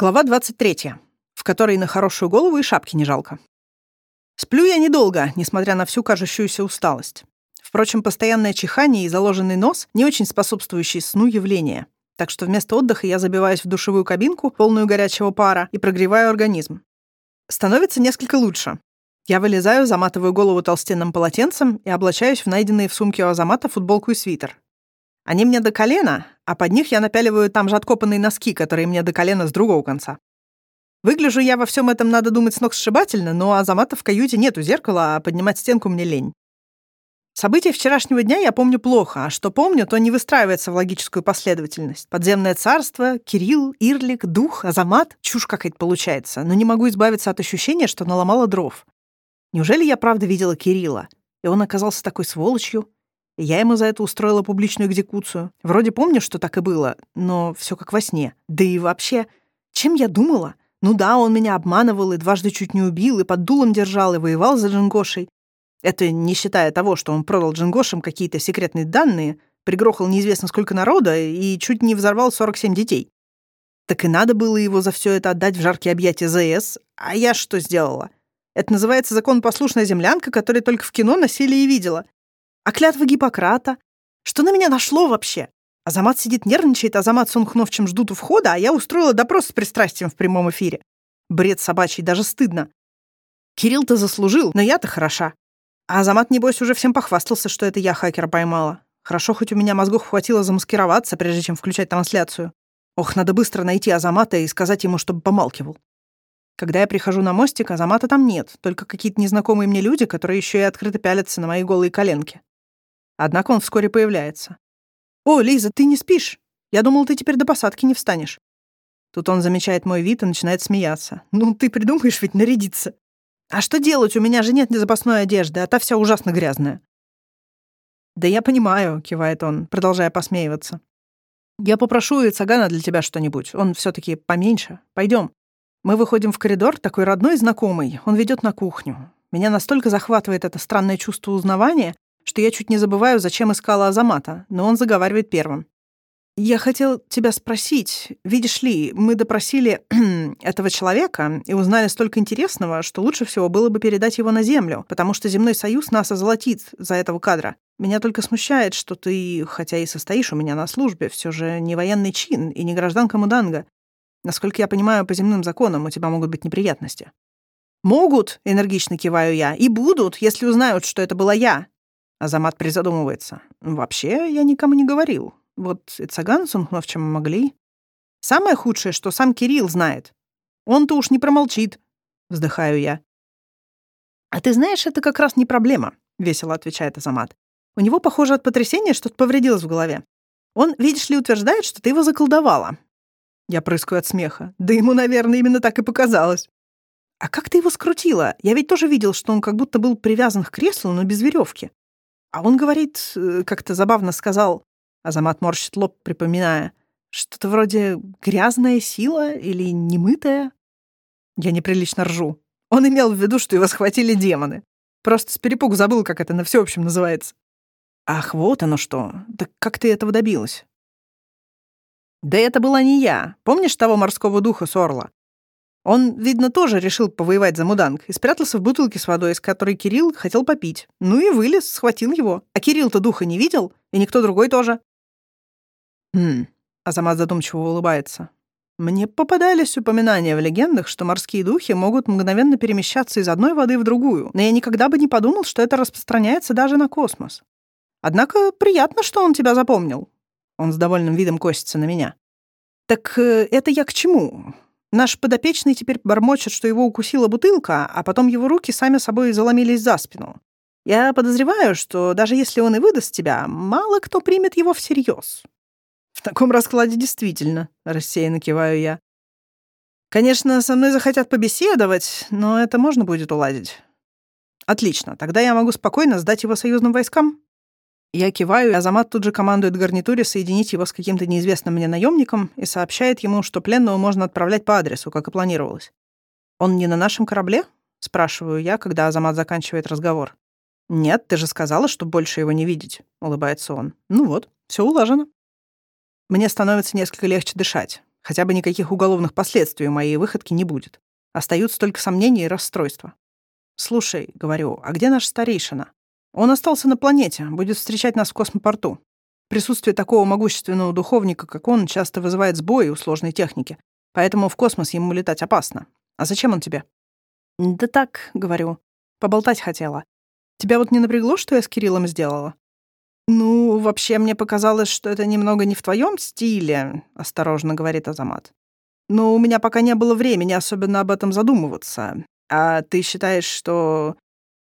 Глава 23, в которой на хорошую голову и шапки не жалко. Сплю я недолго, несмотря на всю кажущуюся усталость. Впрочем, постоянное чихание и заложенный нос — не очень способствующие сну явления. Так что вместо отдыха я забиваюсь в душевую кабинку, полную горячего пара, и прогреваю организм. Становится несколько лучше. Я вылезаю, заматываю голову толстенным полотенцем и облачаюсь в найденные в сумке у Азамата футболку и свитер. Они мне до колена, а под них я напяливаю там же откопанные носки, которые мне до колена с другого конца. Выгляжу я во всем этом, надо думать, с ног сшибательно, но Азамата в каюте нету зеркала, а поднимать стенку мне лень. События вчерашнего дня я помню плохо, а что помню, то не выстраивается в логическую последовательность. Подземное царство, Кирилл, Ирлик, Дух, Азамат — чушь какая-то получается, но не могу избавиться от ощущения, что наломала дров. Неужели я правда видела Кирилла? И он оказался такой сволочью? Я ему за это устроила публичную экзекуцию. Вроде помню, что так и было, но все как во сне. Да и вообще, чем я думала? Ну да, он меня обманывал и дважды чуть не убил, и под дулом держал, и воевал за Джингошей. Это не считая того, что он продал Джингошам какие-то секретные данные, пригрохал неизвестно сколько народа и чуть не взорвал 47 детей. Так и надо было его за все это отдать в жаркие объятия ЗС, а я что сделала? Это называется законопослушная землянка, которую только в кино носили и видела. А клятва Гиппократа? Что на меня нашло вообще? Азамат сидит нервничает, Азамат с Унгхновчем ждут у входа, а я устроила допрос с пристрастием в прямом эфире. Бред собачий, даже стыдно. Кирилл-то заслужил, но я-то хороша. А Азамат, небось, уже всем похвастался, что это я хакера поймала. Хорошо, хоть у меня мозгов хватило замаскироваться, прежде чем включать трансляцию. Ох, надо быстро найти Азамата и сказать ему, чтобы помалкивал. Когда я прихожу на мостик, Азамата там нет, только какие-то незнакомые мне люди, которые еще и открыто пялятся на мои голые коленки. Однако он вскоре появляется. «О, Лиза, ты не спишь? Я думал, ты теперь до посадки не встанешь». Тут он замечает мой вид и начинает смеяться. «Ну, ты придумаешь ведь нарядиться». «А что делать? У меня же нет запасной одежды, а та вся ужасно грязная». «Да я понимаю», — кивает он, продолжая посмеиваться. «Я попрошу и Цагана для тебя что-нибудь. Он все таки поменьше. Пойдем. Мы выходим в коридор, такой родной и знакомый. Он ведет на кухню. Меня настолько захватывает это странное чувство узнавания, что я чуть не забываю, зачем искала Азамата, но он заговаривает первым. «Я хотел тебя спросить. Видишь ли, мы допросили этого человека и узнали столько интересного, что лучше всего было бы передать его на Землю, потому что Земной Союз нас озолотит за этого кадра. Меня только смущает, что ты, хотя и состоишь у меня на службе, все же не военный чин и не гражданка Муданга. Насколько я понимаю, по земным законам у тебя могут быть неприятности». «Могут», — энергично киваю я, — «и будут, если узнают, что это была я, Азамат призадумывается. «Вообще, я никому не говорил. Вот и Цаган с Унхновчем могли. Самое худшее, что сам Кирилл знает. Он-то уж не промолчит», — вздыхаю я. «А ты знаешь, это как раз не проблема», — весело отвечает Азамат. «У него, похоже, от потрясения что-то повредилось в голове. Он, видишь ли, утверждает, что ты его заколдовала». Я прыскаю от смеха. Да ему, наверное, именно так и показалось. «А как ты его скрутила? Я ведь тоже видел, что он как будто был привязан к креслу, но без веревки. А он говорит, э, как-то забавно сказал, Азамат морщит лоб, припоминая, что-то вроде «грязная сила» или «немытая». Я неприлично ржу. Он имел в виду, что его схватили демоны. Просто с перепугу забыл, как это на всеобщем называется. Ах, вот оно что. Так как ты этого добилась? Да это была не я. Помнишь того морского духа Сорла? Он, видно, тоже решил повоевать за Муданг и спрятался в бутылке с водой, из которой Кирилл хотел попить. Ну и вылез, схватил его. А Кирилл-то духа не видел, и никто другой тоже. Хм, Азамат задумчиво улыбается. Мне попадались упоминания в легендах, что морские духи могут мгновенно перемещаться из одной воды в другую, но я никогда бы не подумал, что это распространяется даже на космос. Однако приятно, что он тебя запомнил. Он с довольным видом косится на меня. Так э, это я к чему? Наш подопечный теперь бормочет, что его укусила бутылка, а потом его руки сами собой заломились за спину. Я подозреваю, что даже если он и выдаст тебя, мало кто примет его всерьез. В таком раскладе действительно, рассеянно киваю я. Конечно, со мной захотят побеседовать, но это можно будет уладить. Отлично, тогда я могу спокойно сдать его союзным войскам. Я киваю, и Азамат тут же командует гарнитуре соединить его с каким-то неизвестным мне наемником и сообщает ему, что пленного можно отправлять по адресу, как и планировалось. «Он не на нашем корабле?» — спрашиваю я, когда Азамат заканчивает разговор. «Нет, ты же сказала, что больше его не видеть», — улыбается он. «Ну вот, все улажено». Мне становится несколько легче дышать. Хотя бы никаких уголовных последствий у моей выходки не будет. Остаются только сомнения и расстройства. «Слушай», — говорю, — «а где наш старейшина?» «Он остался на планете, будет встречать нас в космопорту. Присутствие такого могущественного духовника, как он, часто вызывает сбои у сложной техники, поэтому в космос ему летать опасно. А зачем он тебе?» «Да так», — говорю, — «поболтать хотела. Тебя вот не напрягло, что я с Кириллом сделала?» «Ну, вообще мне показалось, что это немного не в твоем стиле», — осторожно говорит Азамат. «Но у меня пока не было времени особенно об этом задумываться. А ты считаешь, что...»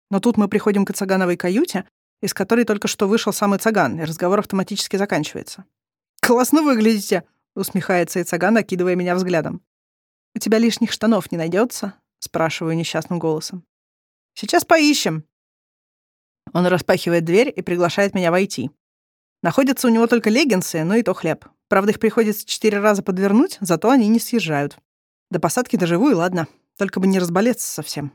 Но тут мы приходим к Цагановой каюте, из которой только что вышел самый Цаган, и разговор автоматически заканчивается. «Классно выглядите!» — усмехается Ицаган, окидывая меня взглядом. «У тебя лишних штанов не найдется? спрашиваю несчастным голосом. «Сейчас поищем», он распахивает дверь и приглашает меня войти. Находятся у него только леггинсы, но и то хлеб. Правда, их приходится четыре раза подвернуть, зато они не съезжают. До посадки доживу, и ладно. Только бы не разболеться совсем.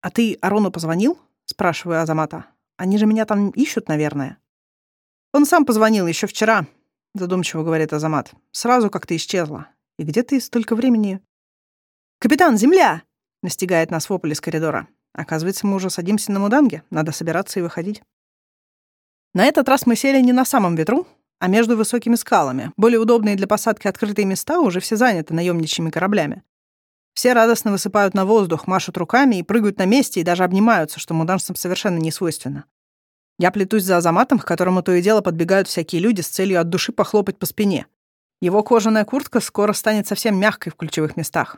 «А ты Арону позвонил?» — спрашиваю Азамата. «Они же меня там ищут, наверное». «Он сам позвонил еще вчера», — задумчиво говорит Азамат. «Сразу как ты исчезла. И где ты столько времени?» «Капитан, земля!» — настигает нас вопль из коридора. Оказывается, мы уже садимся на муданге, надо собираться и выходить. На этот раз мы сели не на самом ветру, а между высокими скалами. Более удобные для посадки открытые места уже все заняты наемничьими кораблями. Все радостно высыпают на воздух, машут руками и прыгают на месте и даже обнимаются, что муданцам совершенно не свойственно. Я плетусь за Азаматом, к которому то и дело подбегают всякие люди с целью от души похлопать по спине. Его кожаная куртка скоро станет совсем мягкой в ключевых местах.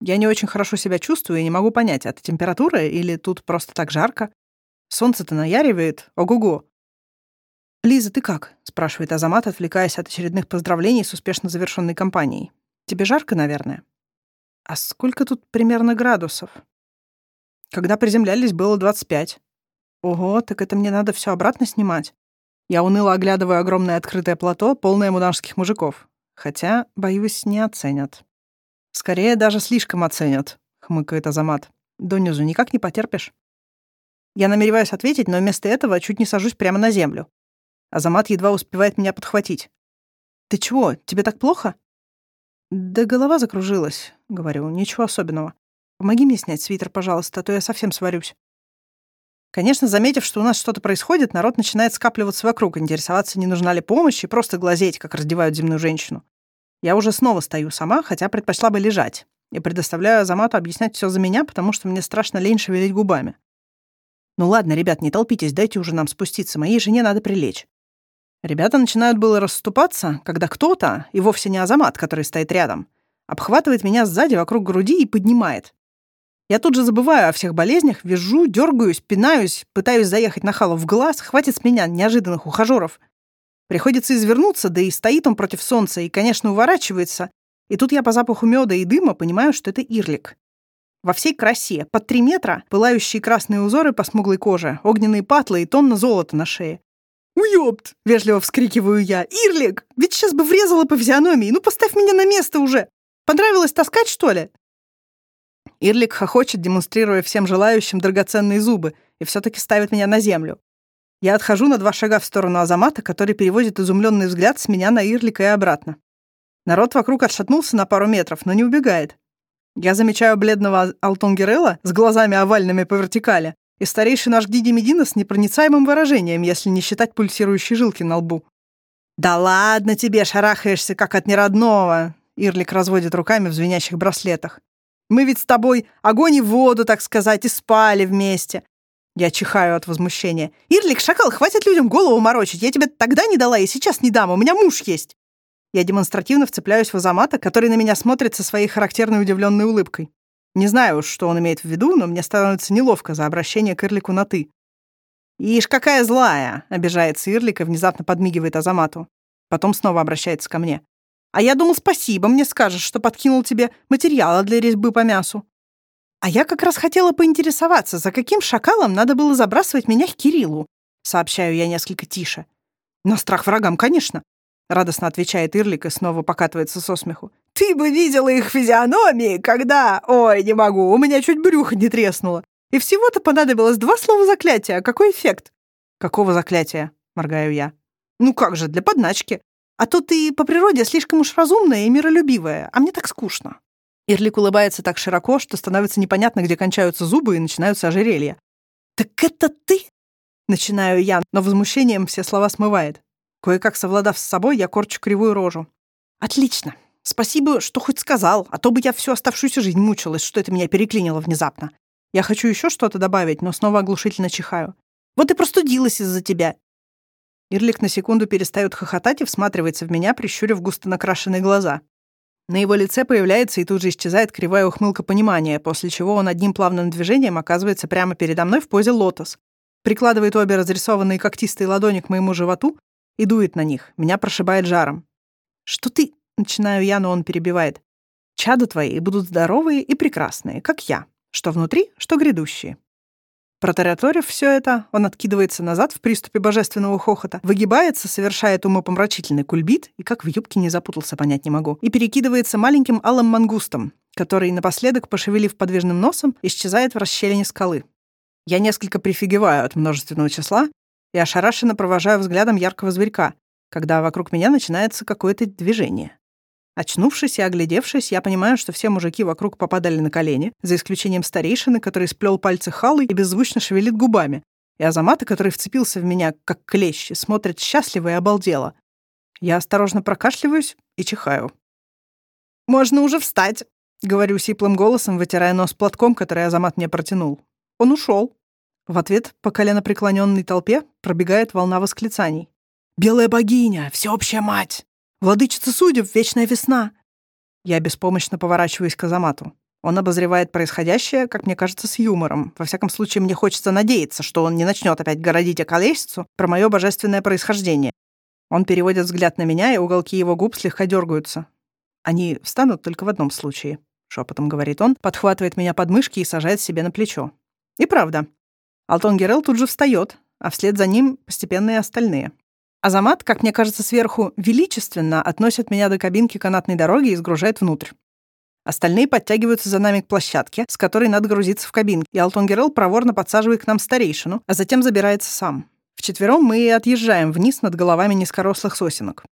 Я не очень хорошо себя чувствую и не могу понять, это температура или тут просто так жарко. Солнце-то наяривает. Ого-го. «Лиза, ты как?» — спрашивает Азамат, отвлекаясь от очередных поздравлений с успешно завершенной кампанией. «Тебе жарко, наверное?» «А сколько тут примерно градусов?» «Когда приземлялись, было 25». «Ого, так это мне надо все обратно снимать?» Я уныло оглядываю огромное открытое плато, полное муданских мужиков. Хотя, боюсь, не оценят. Скорее, даже слишком оценят, хмыкает Азамат. Донизу никак не потерпишь. Я намереваюсь ответить, но вместо этого чуть не сажусь прямо на землю. Азамат едва успевает меня подхватить. «Ты чего, тебе так плохо?» «Да голова закружилась», — говорю, — «ничего особенного. Помоги мне снять свитер, пожалуйста, а то я совсем сварюсь». Конечно, заметив, что у нас что-то происходит, народ начинает скапливаться вокруг, интересоваться, не нужна ли помощь, и просто глазеть, как раздевают земную женщину. Я уже снова стою сама, хотя предпочла бы лежать. И предоставляю Азамату объяснять все за меня, потому что мне страшно лень шевелить губами. Ну ладно, ребят, не толпитесь, дайте уже нам спуститься, моей жене надо прилечь. Ребята начинают было расступаться, когда кто-то, и вовсе не Азамат, который стоит рядом, обхватывает меня сзади вокруг груди и поднимает. Я тут же забываю о всех болезнях, вижу, дергаюсь, пинаюсь, пытаюсь заехать на халу в глаз, хватит с меня неожиданных ухажеров. Приходится извернуться, да и стоит он против солнца, и, конечно, уворачивается. И тут я по запаху меда и дыма понимаю, что это ирлик. Во всей красе, под три метра, пылающие красные узоры по смуглой коже, огненные патлы и тонна золота на шее. «Уёбт!» — вежливо вскрикиваю я. «Ирлик! Ведь сейчас бы врезала по физиономии! Ну, поставь меня на место уже! Понравилось таскать, что ли?» Ирлик хохочет, демонстрируя всем желающим драгоценные зубы, и все таки ставит меня на землю. Я отхожу на два шага в сторону Азамата, который переводит изумленный взгляд с меня на Ирлика и обратно. Народ вокруг отшатнулся на пару метров, но не убегает. Я замечаю бледного Алтонгерелла с глазами овальными по вертикали и старейший наш Гиди Медина с непроницаемым выражением, если не считать пульсирующей жилки на лбу. «Да ладно тебе, шарахаешься, как от неродного!» Ирлик разводит руками в звенящих браслетах. «Мы ведь с тобой огонь и воду, так сказать, и спали вместе. Я чихаю от возмущения. «Ирлик, шакал, хватит людям голову морочить. Я тебе тогда не дала и сейчас не дам. У меня муж есть». Я демонстративно вцепляюсь в Азамата, который на меня смотрит со своей характерной удивленной улыбкой. Не знаю что он имеет в виду, но мне становится неловко за обращение к Ирлику на «ты». «Ишь, какая злая!» — обижается Ирлик и внезапно подмигивает Азамату. Потом снова обращается ко мне. «А я думал, спасибо, мне скажешь, что подкинул тебе материала для резьбы по мясу». А я как раз хотела поинтересоваться, за каким шакалом надо было забрасывать меня к Кириллу, сообщаю я несколько тише. На страх врагам, конечно, радостно отвечает Ирлик и снова покатывается со смеху. Ты бы видела их физиономии, когда... Ой, не могу, у меня чуть брюхо не треснуло. И всего-то понадобилось два слова заклятия. Какой эффект? Какого заклятия? Моргаю я. Ну как же, для подначки. А то ты по природе слишком уж разумная и миролюбивая, а мне так скучно». Ирлик улыбается так широко, что становится непонятно, где кончаются зубы и начинаются ожерелья. «Так это ты?» Начинаю я, но возмущением все слова смывает. Кое-как совладав с собой, я корчу кривую рожу. «Отлично. Спасибо, что хоть сказал, а то бы я всю оставшуюся жизнь мучилась, что это меня переклинило внезапно. Я хочу еще что-то добавить, но снова оглушительно чихаю. Вот и простудилась из-за тебя. Ирлик на секунду перестает хохотать и всматривается в меня, прищурив густо накрашенные глаза. На его лице появляется и тут же исчезает кривая ухмылка понимания, после чего он одним плавным движением оказывается прямо передо мной в позе лотос, прикладывает обе разрисованные когтистые ладони к моему животу и дует на них. Меня прошибает жаром. «Что ты...» — начинаю я, но он перебивает. «Чада твои будут здоровые и прекрасные, как я, что внутри, что грядущие». Протараторив все это, он откидывается назад в приступе божественного хохота, выгибается, совершает умопомрачительный кульбит, и как в юбке не запутался, понять не могу, и перекидывается маленьким алым мангустом, который, напоследок, пошевелив подвижным носом, исчезает в расщелине скалы. Я несколько прифигеваю от множественного числа и ошарашенно провожаю взглядом яркого зверька, когда вокруг меня начинается какое-то движение. Очнувшись и оглядевшись, я понимаю, что все мужики вокруг попадали на колени, за исключением старейшины, который сплел пальцы халы и беззвучно шевелит губами, и Азамата, который вцепился в меня, как клещ, смотрит счастливо и обалдело. Я осторожно прокашливаюсь и чихаю. «Можно уже встать», — говорю сиплым голосом, вытирая нос платком, который Азамат мне протянул. Он ушел. В ответ по коленопреклоненной толпе пробегает волна восклицаний. «Белая богиня! Всеобщая мать! Владычица судеб, вечная весна!» Я беспомощно поворачиваюсь к Азамату. Он обозревает происходящее, как мне кажется, с юмором. Во всяком случае, мне хочется надеяться, что он не начнет опять городить околесицу про мое божественное происхождение. Он переводит взгляд на меня, и уголки его губ слегка дергаются. Они встанут только в одном случае, шепотом говорит он, подхватывает меня под мышки и сажает себе на плечо. И правда. Алтон Герел тут же встает, а вслед за ним постепенно и остальные. Азамат, как мне кажется, сверху величественно относит меня до кабинки канатной дороги и сгружает внутрь. Остальные подтягиваются за нами к площадке, с которой надо грузиться в кабинку, и Алтон Герел проворно подсаживает к нам старейшину, а затем забирается сам. Вчетвером мы и отъезжаем вниз над головами низкорослых сосенок.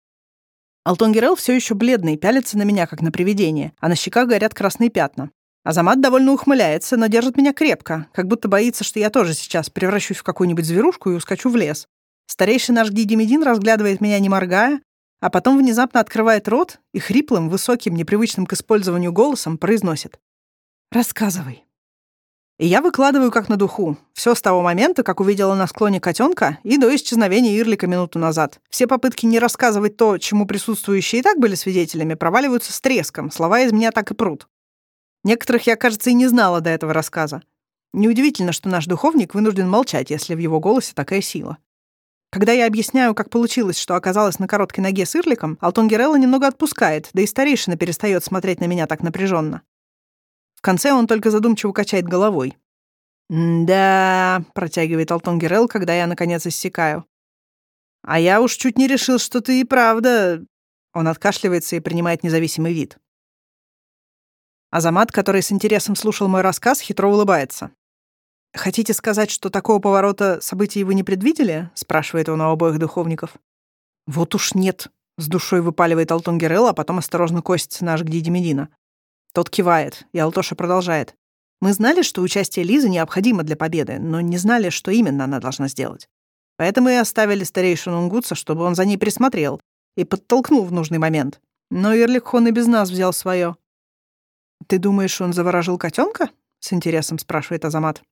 Алтон Герел все еще бледный, пялится на меня, как на привидение, а на щеках горят красные пятна. Азамат довольно ухмыляется, но держит меня крепко, как будто боится, что я тоже сейчас превращусь в какую-нибудь зверушку и ускочу в лес. Старейший наш Гидимедин разглядывает меня, не моргая, а потом внезапно открывает рот и хриплым, высоким, непривычным к использованию голосом произносит. «Рассказывай». И я выкладываю как на духу. Все с того момента, как увидела на склоне котенка, и до исчезновения Ирлика минуту назад. Все попытки не рассказывать то, чему присутствующие и так были свидетелями, проваливаются с треском. Слова из меня так и прут. Некоторых я, кажется, и не знала до этого рассказа. Неудивительно, что наш духовник вынужден молчать, если в его голосе такая сила. Когда я объясняю, как получилось, что оказалась на короткой ноге с Ирликом, Алтон Герелла немного отпускает, да и старейшина перестает смотреть на меня так напряженно. В конце он только задумчиво качает головой. «Да», — протягивает Алтон Герелл, когда я, наконец, иссякаю. «А я уж чуть не решил, что ты и правда...» Он откашливается и принимает независимый вид. Азамат, который с интересом слушал мой рассказ, хитро улыбается. «Хотите сказать, что такого поворота событий вы не предвидели?» — спрашивает он у обоих духовников. «Вот уж нет», — с душой выпаливает Алтон Герелла, а потом осторожно косится наш Гдиди Медина. Тот кивает, и Алтоша продолжает. «Мы знали, что участие Лизы необходимо для победы, но не знали, что именно она должна сделать. Поэтому и оставили старейшину Унгутса, чтобы он за ней присмотрел и подтолкнул в нужный момент. Но Ирликхон и без нас взял свое. «Ты думаешь, он заворожил котенка? с интересом спрашивает Азамат.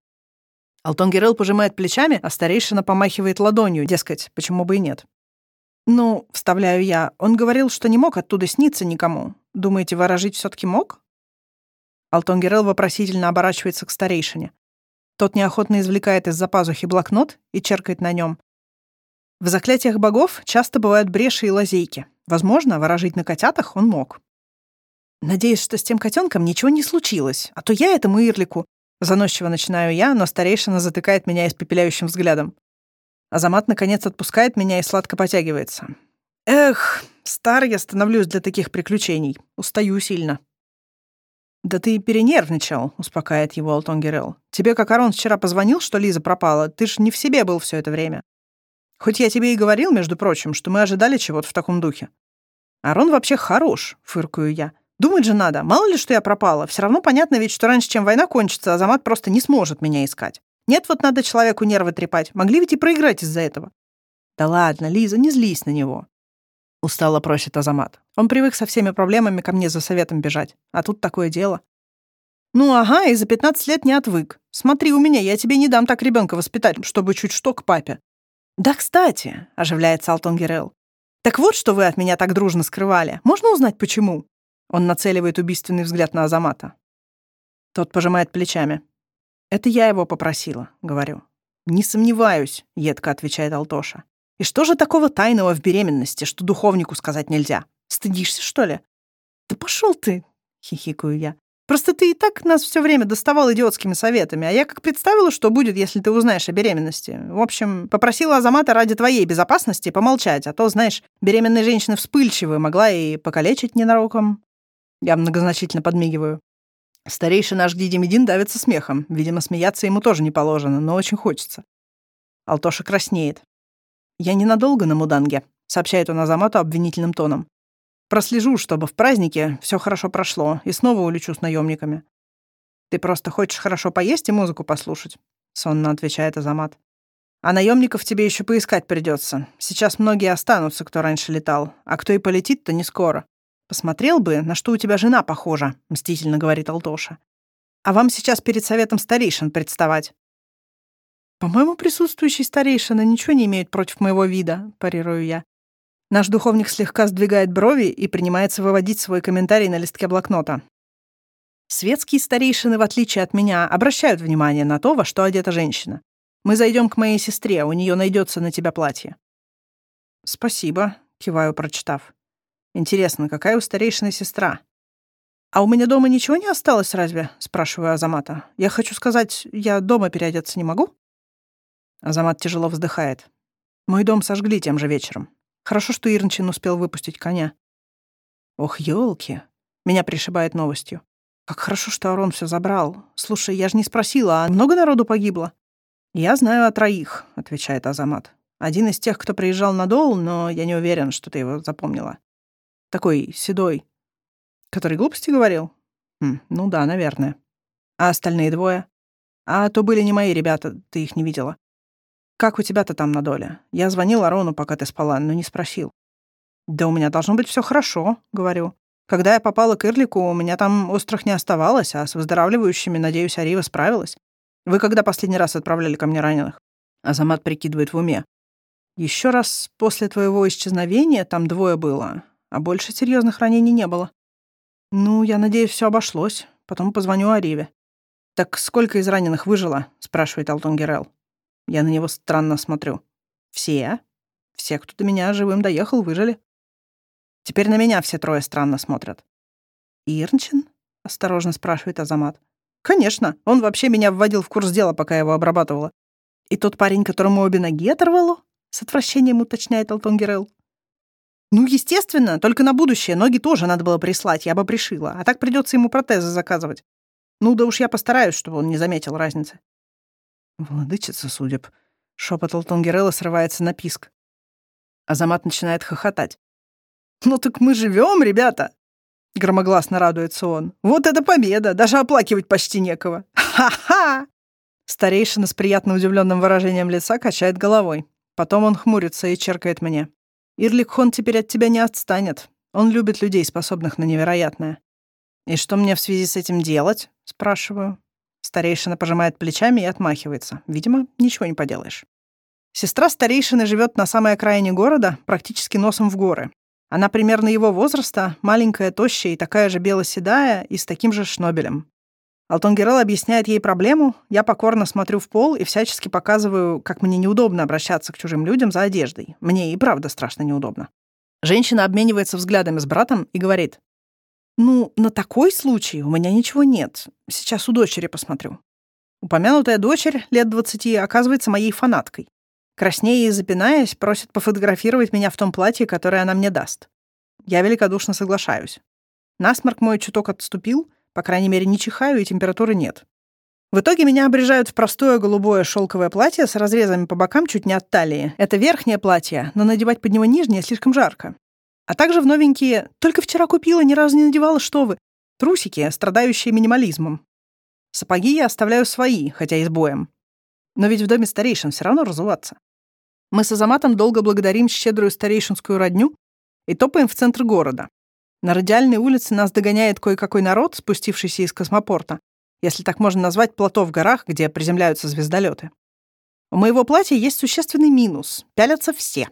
Алтон Герел пожимает плечами, а старейшина помахивает ладонью, дескать, почему бы и нет. «Ну, — вставляю я, — он говорил, что не мог оттуда сниться никому. Думаете, ворожить все таки мог?» Алтон Герел вопросительно оборачивается к старейшине. Тот неохотно извлекает из-за пазухи блокнот и черкает на нем. В заклятиях богов часто бывают бреши и лазейки. Возможно, ворожить на котятах он мог. Надеюсь, что с тем котенком ничего не случилось, а то я этому Ирлику Заносчиво начинаю я, но старейшина затыкает меня испепеляющим взглядом. Азамат, наконец, отпускает меня и сладко потягивается. Эх, стар я становлюсь для таких приключений. Устаю сильно. «Да ты перенервничал», — успокаивает его Алтон Герел. «Тебе как Арон вчера позвонил, что Лиза пропала. Ты ж не в себе был все это время. Хоть я тебе и говорил, между прочим, что мы ожидали чего-то в таком духе. Арон вообще хорош, фыркаю я. Думать же надо, мало ли, что я пропала. Все равно понятно ведь, что раньше, чем война кончится, Азамат просто не сможет меня искать. Нет, вот надо человеку нервы трепать. Могли ведь и проиграть из-за этого. Да ладно, Лиза, не злись на него. Устало просит Азамат. Он привык со всеми проблемами ко мне за советом бежать. А тут такое дело. Ну ага, и за 15 лет не отвык. Смотри у меня, я тебе не дам так ребенка воспитать, чтобы чуть что к папе. Да, кстати, оживляется Алтон Герел. Так вот, что вы от меня так дружно скрывали. Можно узнать, почему? Он нацеливает убийственный взгляд на Азамата. Тот пожимает плечами. «Это я его попросила», — говорю. «Не сомневаюсь», — едко отвечает Алтоша. «И что же такого тайного в беременности, что духовнику сказать нельзя? Стыдишься, что ли?» «Да пошел ты!» — хихикаю я. Просто ты и так нас все время доставал идиотскими советами, а я как представила, что будет, если ты узнаешь о беременности. В общем, попросила Азамата ради твоей безопасности помолчать, а то, знаешь, беременные женщины вспыльчивые, могла и покалечить ненароком. Я многозначительно подмигиваю. Старейший наш Гдидимедин давится смехом. Видимо, смеяться ему тоже не положено, но очень хочется. Алтоша краснеет. «Я ненадолго на Муданге», — сообщает он Азамату обвинительным тоном. Прослежу, чтобы в празднике все хорошо прошло, и снова улечу с наемниками. Ты просто хочешь хорошо поесть и музыку послушать, сонно отвечает Азамат. А наемников тебе еще поискать придется. Сейчас многие останутся, кто раньше летал, а кто и полетит, то не скоро. Посмотрел бы, на что у тебя жена похожа, мстительно говорит Алтоша. А вам сейчас перед советом старейшин представать. По-моему, присутствующие старейшины ничего не имеют против моего вида, парирую я. Наш духовник слегка сдвигает брови и принимается выводить свой комментарий на листке блокнота. Светские старейшины, в отличие от меня, обращают внимание на то, во что одета женщина. Мы зайдем к моей сестре, у нее найдется на тебя платье. Спасибо, киваю, прочитав. Интересно, какая у старейшины сестра? А у меня дома ничего не осталось, разве? спрашиваю Азамата. Я хочу сказать, я дома переодеться не могу? Азамат тяжело вздыхает. Мой дом сожгли тем же вечером. Хорошо, что Ирнчин успел выпустить коня. Ох, елки! Меня пришибает новостью. Как хорошо, что Арон все забрал. Слушай, я же не спросила, а много народу погибло? Я знаю о троих, отвечает Азамат. Один из тех, кто приезжал на Дол, но я не уверен, что ты его запомнила. Такой седой. Который глупости говорил? Хм, ну да, наверное. А остальные двое? А то были не мои ребята, ты их не видела. «Как у тебя-то там на доле? Я звонил Арону, пока ты спала, но не спросил». «Да у меня должно быть все хорошо», — говорю. «Когда я попала к Ирлику, у меня там острых не оставалось, а с выздоравливающими, надеюсь, Арива справилась. Вы когда последний раз отправляли ко мне раненых?» Азамат прикидывает в уме. Еще раз после твоего исчезновения там двое было, а больше серьезных ранений не было. Ну, я надеюсь, все обошлось. Потом позвоню Ариве. Так сколько из раненых выжило? спрашивает Алтон Герел. Я на него странно смотрю. Все? Все, кто до меня живым доехал, выжили. Теперь на меня все трое странно смотрят. «Ирнчин?» — осторожно спрашивает Азамат. «Конечно. Он вообще меня вводил в курс дела, пока я его обрабатывала. И тот парень, которому обе ноги оторвало?» — с отвращением уточняет Алтон Герел. «Ну, естественно, только на будущее. Ноги тоже надо было прислать, я бы пришила. А так придется ему протезы заказывать. Ну да уж я постараюсь, чтобы он не заметил разницы». Владычица судеб. Шепот Алтонгерелла срывается на писк. Азамат начинает хохотать. «Ну так мы живем, ребята!» Громогласно радуется он. «Вот это победа! Даже оплакивать почти некого! Ха-ха!» Старейшина с приятно удивленным выражением лица качает головой. Потом он хмурится и черкает мне. «Ирликхон теперь от тебя не отстанет. Он любит людей, способных на невероятное». «И что мне в связи с этим делать?» — спрашиваю. Старейшина пожимает плечами и отмахивается. Видимо, ничего не поделаешь. Сестра старейшины живет на самой окраине города, практически носом в горы. Она примерно его возраста, маленькая, тощая и такая же белоседая, и с таким же шнобелем. Алтон Герел объясняет ей проблему, я покорно смотрю в пол и всячески показываю, как мне неудобно обращаться к чужим людям за одеждой. Мне и правда страшно неудобно. Женщина обменивается взглядами с братом и говорит, ну, на такой случай у меня ничего нет. Сейчас у дочери посмотрю. Упомянутая дочерь лет двадцати оказывается моей фанаткой. Краснея и запинаясь, просит пофотографировать меня в том платье, которое она мне даст. Я великодушно соглашаюсь. Насморк мой чуток отступил, по крайней мере, не чихаю и температуры нет. В итоге меня обрежают в простое голубое шелковое платье с разрезами по бокам чуть не от талии. Это верхнее платье, но надевать под него нижнее слишком жарко. А также в новенькие «Только вчера купила, ни разу не надевала, что вы!» трусики, страдающие минимализмом. Сапоги я оставляю свои, хотя и с боем. Но ведь в доме старейшин все равно разуваться. Мы с Азаматом долго благодарим щедрую старейшинскую родню и топаем в центр города. На радиальной улице нас догоняет кое-какой народ, спустившийся из космопорта, если так можно назвать плато в горах, где приземляются звездолеты. У моего платья есть существенный минус — пялятся все.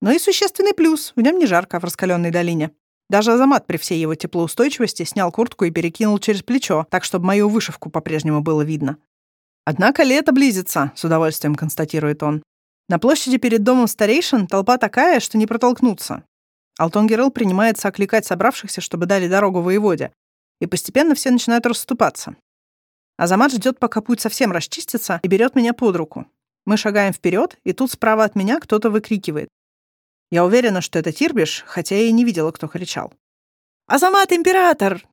Но и существенный плюс — в нем не жарко в раскаленной долине. Даже Азамат при всей его теплоустойчивости снял куртку и перекинул через плечо, так, чтобы мою вышивку по-прежнему было видно. «Однако лето близится», — с удовольствием констатирует он. На площади перед домом старейшин толпа такая, что не протолкнуться. Алтон Герл принимается окликать собравшихся, чтобы дали дорогу воеводе, и постепенно все начинают расступаться. Азамат ждет, пока путь совсем расчистится, и берет меня под руку. Мы шагаем вперед, и тут справа от меня кто-то выкрикивает. Я уверена, что это Тирбиш, хотя я и не видела, кто кричал. «Азамат, император!»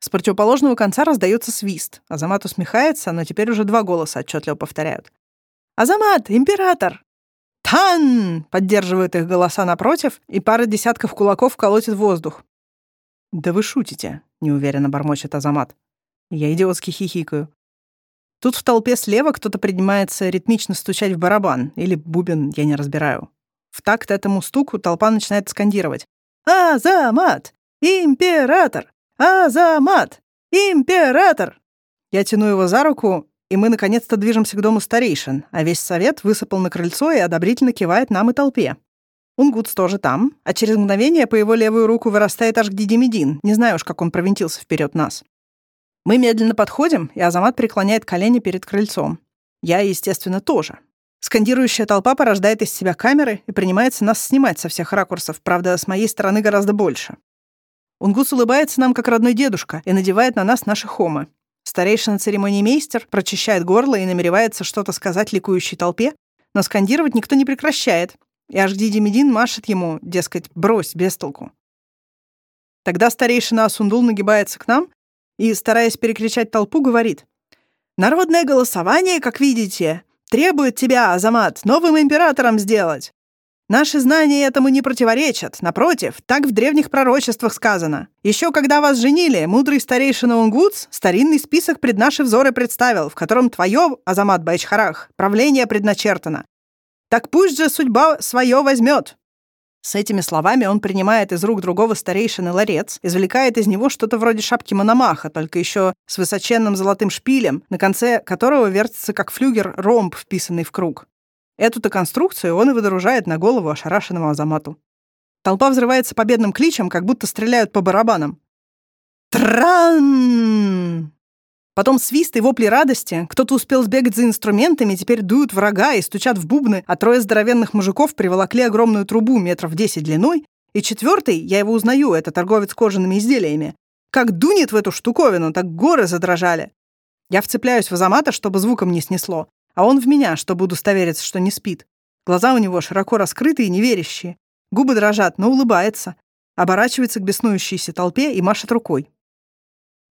С противоположного конца раздается свист. Азамат усмехается, но теперь уже два голоса отчетливо повторяют. «Азамат, император!» «Тан!» — поддерживают их голоса напротив, и пара десятков кулаков колотит воздух. «Да вы шутите», — неуверенно бормочет Азамат. Я идиотски хихикаю. Тут в толпе слева кто-то принимается ритмично стучать в барабан, или бубен, я не разбираю. В такт этому стуку толпа начинает скандировать. «Азамат! Император! Азамат! Император!» Я тяну его за руку, и мы наконец-то движемся к дому старейшин, а весь совет высыпал на крыльцо и одобрительно кивает нам и толпе. Унгутс тоже там, а через мгновение по его левую руку вырастает аж Гдидимедин. Не знаю уж, как он провинтился вперед нас. Мы медленно подходим, и Азамат преклоняет колени перед крыльцом. Я, естественно, тоже. Скандирующая толпа порождает из себя камеры и принимается нас снимать со всех ракурсов, правда, с моей стороны гораздо больше. Унгус улыбается нам, как родной дедушка, и надевает на нас наши хомы. Старейшина церемониймейстер прочищает горло и намеревается что-то сказать ликующей толпе, но скандировать никто не прекращает, и аж Медин машет ему, дескать, брось, без толку. Тогда старейшина Асундул нагибается к нам и, стараясь перекричать толпу, говорит. «Народное голосование, как видите, требует тебя, Азамат, новым императором сделать. Наши знания этому не противоречат. Напротив, так в древних пророчествах сказано. Еще когда вас женили, мудрый старейшина Унгутс старинный список пред наши взоры представил, в котором твое, Азамат Байчхарах, правление предначертано. Так пусть же судьба свое возьмет. С этими словами он принимает из рук другого старейшины ларец, извлекает из него что-то вроде шапки Мономаха, только еще с высоченным золотым шпилем, на конце которого вертится как флюгер ромб, вписанный в круг. Эту-то конструкцию он и выдружает на голову ошарашенному Азамату. Толпа взрывается победным кличем, как будто стреляют по барабанам. Тран! Потом свист и вопли радости. Кто-то успел сбегать за инструментами, теперь дуют врага и стучат в бубны, а трое здоровенных мужиков приволокли огромную трубу метров 10 длиной, и четвертый, я его узнаю, это торговец кожаными изделиями. Как дунет в эту штуковину, так горы задрожали. Я вцепляюсь в Азамата, чтобы звуком не снесло, а он в меня, чтобы удостовериться, что не спит. Глаза у него широко раскрыты и неверящие. Губы дрожат, но улыбается. Оборачивается к беснующейся толпе и машет рукой.